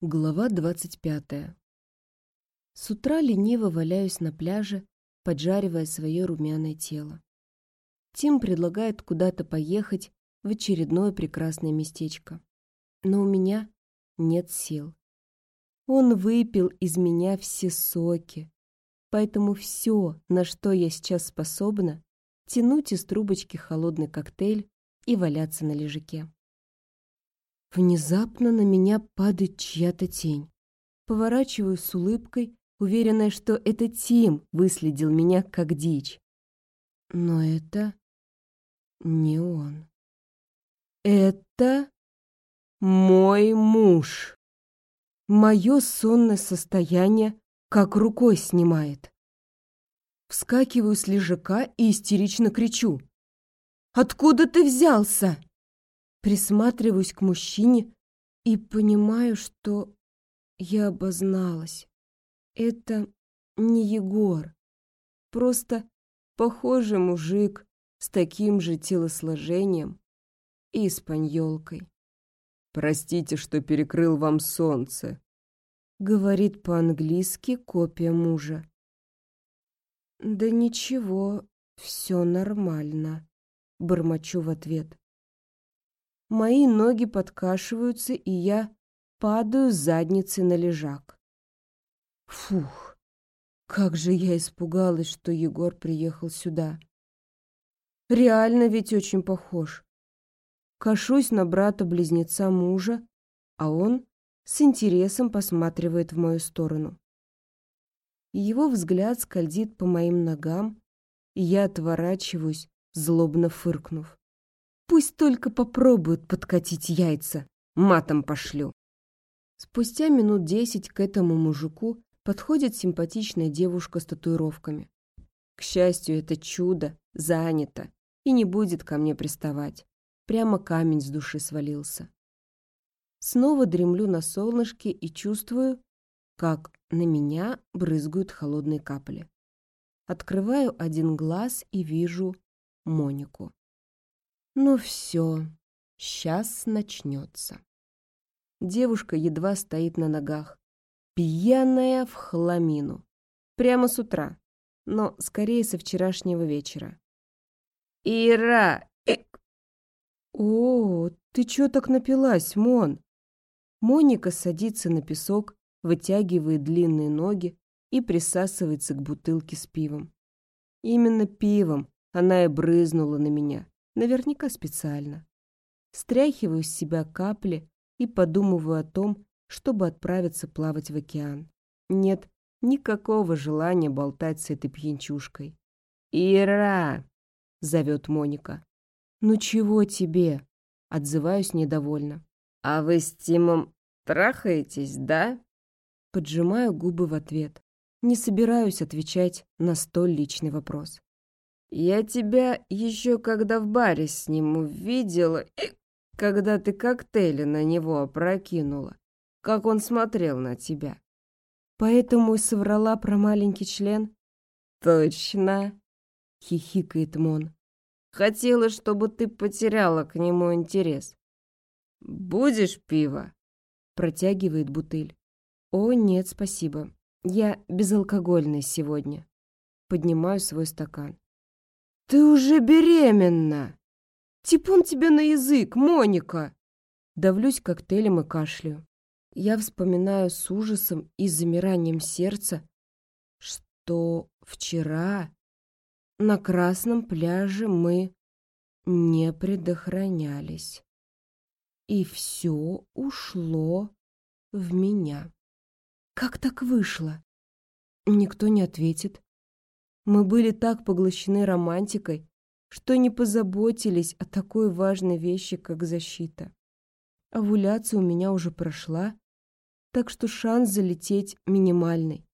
Глава двадцать пятая. С утра лениво валяюсь на пляже, поджаривая свое румяное тело. Тим предлагает куда-то поехать в очередное прекрасное местечко. Но у меня нет сил. Он выпил из меня все соки, поэтому все, на что я сейчас способна, тянуть из трубочки холодный коктейль и валяться на лежаке. Внезапно на меня падает чья-то тень. Поворачиваюсь с улыбкой, уверенная, что это Тим выследил меня как дичь. Но это не он. Это мой муж. Мое сонное состояние как рукой снимает. Вскакиваю с лежака и истерично кричу. «Откуда ты взялся?» Присматриваюсь к мужчине и понимаю, что я обозналась. Это не Егор. Просто похожий мужик с таким же телосложением и испаньолкой. «Простите, что перекрыл вам солнце», — говорит по-английски копия мужа. «Да ничего, все нормально», — бормочу в ответ. Мои ноги подкашиваются, и я падаю задницей на лежак. Фух, как же я испугалась, что Егор приехал сюда. Реально ведь очень похож. Кашусь на брата-близнеца мужа, а он с интересом посматривает в мою сторону. Его взгляд скользит по моим ногам, и я отворачиваюсь, злобно фыркнув. Пусть только попробуют подкатить яйца, матом пошлю. Спустя минут десять к этому мужику подходит симпатичная девушка с татуировками. К счастью, это чудо занято и не будет ко мне приставать. Прямо камень с души свалился. Снова дремлю на солнышке и чувствую, как на меня брызгают холодные капли. Открываю один глаз и вижу Монику. Ну все, сейчас начнется. Девушка едва стоит на ногах, пьяная в хламину. Прямо с утра, но скорее со вчерашнего вечера. «Ира!» «О, ты чё так напилась, Мон?» Моника садится на песок, вытягивает длинные ноги и присасывается к бутылке с пивом. Именно пивом она и брызнула на меня. Наверняка специально. Стряхиваю с себя капли и подумываю о том, чтобы отправиться плавать в океан. Нет никакого желания болтать с этой пьянчушкой. «Ира!» — зовет Моника. «Ну чего тебе?» — отзываюсь недовольно. «А вы с Тимом трахаетесь, да?» Поджимаю губы в ответ. Не собираюсь отвечать на столь личный вопрос. Я тебя еще когда в баре с ним увидела, и когда ты коктейли на него опрокинула, как он смотрел на тебя. Поэтому и соврала про маленький член? Точно, хихикает Мон. Хотела, чтобы ты потеряла к нему интерес. Будешь пиво? Протягивает бутыль. О, нет, спасибо. Я безалкогольный сегодня. Поднимаю свой стакан. «Ты уже беременна!» «Типун тебе на язык, Моника!» Давлюсь коктейлем и кашляю. Я вспоминаю с ужасом и замиранием сердца, что вчера на Красном пляже мы не предохранялись. И все ушло в меня. Как так вышло? Никто не ответит. Мы были так поглощены романтикой, что не позаботились о такой важной вещи, как защита. Овуляция у меня уже прошла, так что шанс залететь минимальный.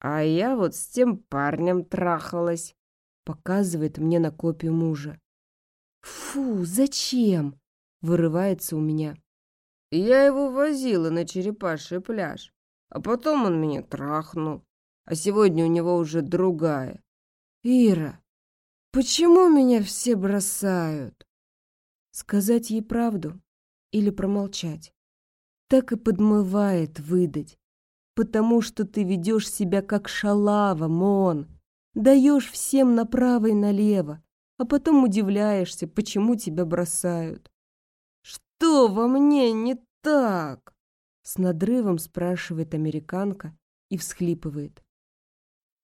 «А я вот с тем парнем трахалась», — показывает мне на копию мужа. «Фу, зачем?» — вырывается у меня. «Я его возила на черепаший пляж, а потом он меня трахнул а сегодня у него уже другая. Ира, почему меня все бросают? Сказать ей правду или промолчать? так и подмывает выдать. Потому что ты ведешь себя как шалава, Мон. Даешь всем направо и налево, а потом удивляешься, почему тебя бросают. «Что во мне не так?» С надрывом спрашивает американка и всхлипывает.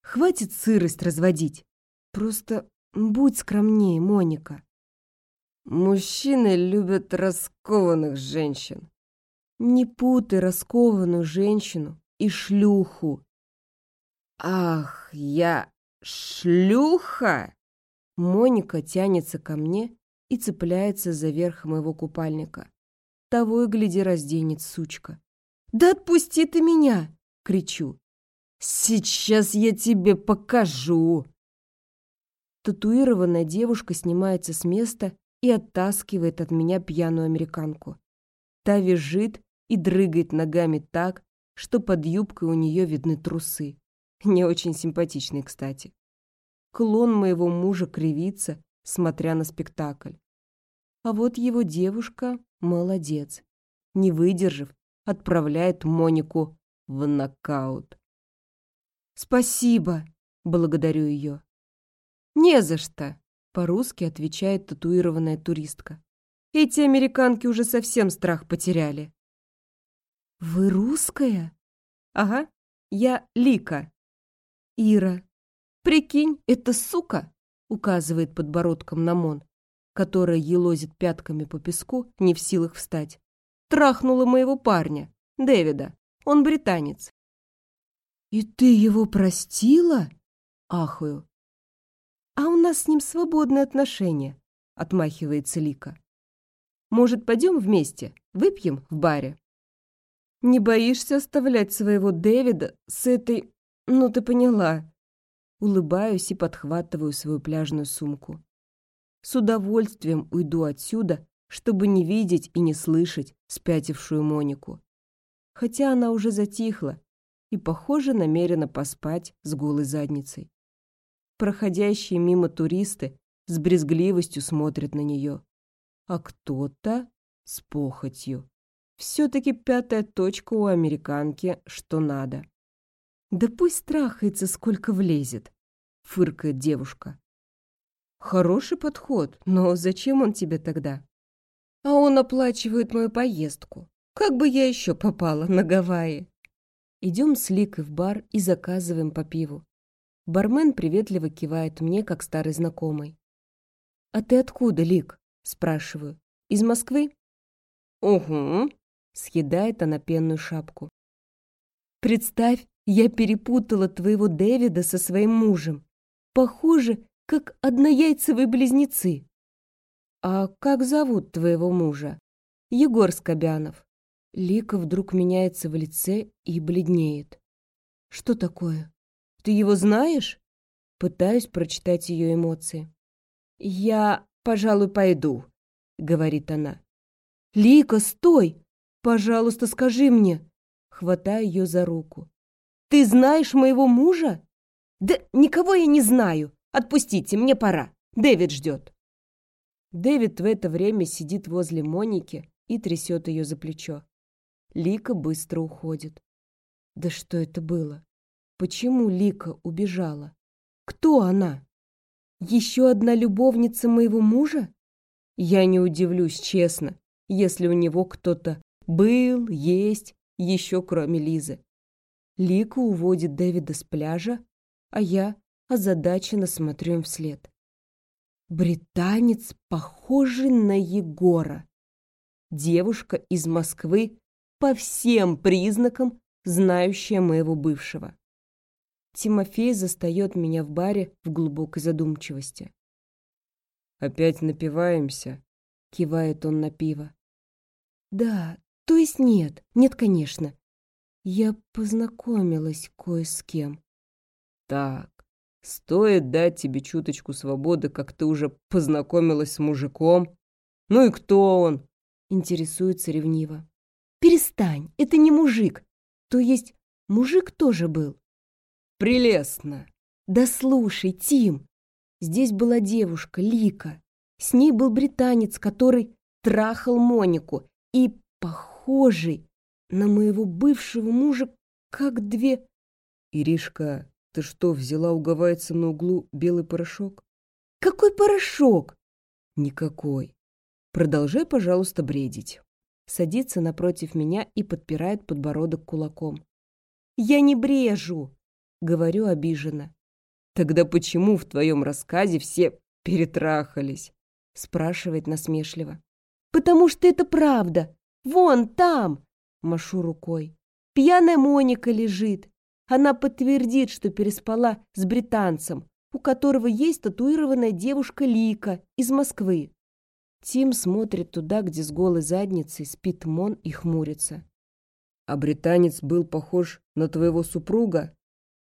«Хватит сырость разводить. Просто будь скромнее, Моника». «Мужчины любят раскованных женщин». «Не путай раскованную женщину и шлюху». «Ах, я шлюха!» Моника тянется ко мне и цепляется за верх моего купальника. Того и гляди разденет, сучка. «Да отпусти ты меня!» — кричу. «Сейчас я тебе покажу!» Татуированная девушка снимается с места и оттаскивает от меня пьяную американку. Та визжит и дрыгает ногами так, что под юбкой у нее видны трусы. Не очень симпатичные, кстати. Клон моего мужа кривится, смотря на спектакль. А вот его девушка молодец. Не выдержав, отправляет Монику в нокаут. «Спасибо!» — благодарю ее. «Не за что!» — по-русски отвечает татуированная туристка. «Эти американки уже совсем страх потеряли». «Вы русская?» «Ага, я Лика». «Ира, прикинь, это сука!» — указывает подбородком на Мон, которая елозит пятками по песку, не в силах встать. «Трахнула моего парня, Дэвида. Он британец». «И ты его простила?» — ахаю. «А у нас с ним свободные отношения», — отмахивается Лика. «Может, пойдем вместе, выпьем в баре?» «Не боишься оставлять своего Дэвида с этой... Ну, ты поняла?» Улыбаюсь и подхватываю свою пляжную сумку. С удовольствием уйду отсюда, чтобы не видеть и не слышать спятившую Монику. Хотя она уже затихла и, похоже, намерена поспать с голой задницей. Проходящие мимо туристы с брезгливостью смотрят на нее, а кто-то с похотью. Все-таки пятая точка у американки, что надо. Да пусть страхается, сколько влезет, фыркает девушка. Хороший подход, но зачем он тебе тогда? А он оплачивает мою поездку. Как бы я еще попала на Гавайи? Идем с Ликой в бар и заказываем по пиву. Бармен приветливо кивает мне, как старый знакомый. «А ты откуда, Лик?» – спрашиваю. «Из Москвы?» «Угу», – съедает она пенную шапку. «Представь, я перепутала твоего Дэвида со своим мужем. Похоже, как однояйцевые близнецы». «А как зовут твоего мужа?» «Егор Скобянов». Лика вдруг меняется в лице и бледнеет. «Что такое?» Ты его знаешь?» Пытаюсь прочитать ее эмоции. «Я, пожалуй, пойду», — говорит она. «Лика, стой! Пожалуйста, скажи мне!» Хватаю ее за руку. «Ты знаешь моего мужа?» «Да никого я не знаю. Отпустите, мне пора. Дэвид ждет». Дэвид в это время сидит возле Моники и трясет ее за плечо. Лика быстро уходит. Да что это было? Почему Лика убежала? Кто она? Еще одна любовница моего мужа? Я не удивлюсь, честно, если у него кто-то был, есть, еще кроме Лизы. Лика уводит Дэвида с пляжа, а я озадаченно смотрю им вслед. Британец, похожий на Егора. Девушка из Москвы, по всем признакам, знающая моего бывшего. Тимофей застает меня в баре в глубокой задумчивости. «Опять напиваемся?» — кивает он на пиво. «Да, то есть нет, нет, конечно. Я познакомилась кое с кем». «Так, стоит дать тебе чуточку свободы, как ты уже познакомилась с мужиком. Ну и кто он?» — интересуется ревниво. «Перестань, это не мужик. То есть мужик тоже был, Прелестно. Да слушай, Тим, здесь была девушка, Лика. С ней был британец, который трахал Монику. И похожий, на моего бывшего мужа как две... Иришка, ты что, взяла уговается на углу белый порошок? Какой порошок? Никакой. Продолжай, пожалуйста, бредить. Садится напротив меня и подпирает подбородок кулаком. Я не брежу, говорю обиженно. Тогда почему в твоем рассказе все перетрахались? Спрашивает насмешливо. Потому что это правда. Вон там, машу рукой. Пьяная Моника лежит. Она подтвердит, что переспала с британцем, у которого есть татуированная девушка Лика из Москвы. Тим смотрит туда, где с голой задницей спит Мон и хмурится. А британец был похож на твоего супруга?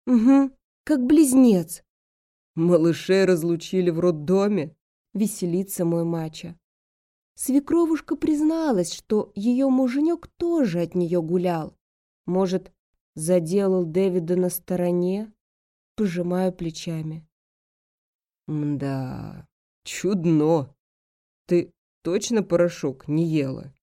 Угу, как близнец. Малышей разлучили в роддоме? Веселится мой мача. Свекровушка призналась, что ее муженек тоже от нее гулял. Может, заделал Дэвида на стороне? Пожимаю плечами. Да, чудно. Ты точно порошок не ела?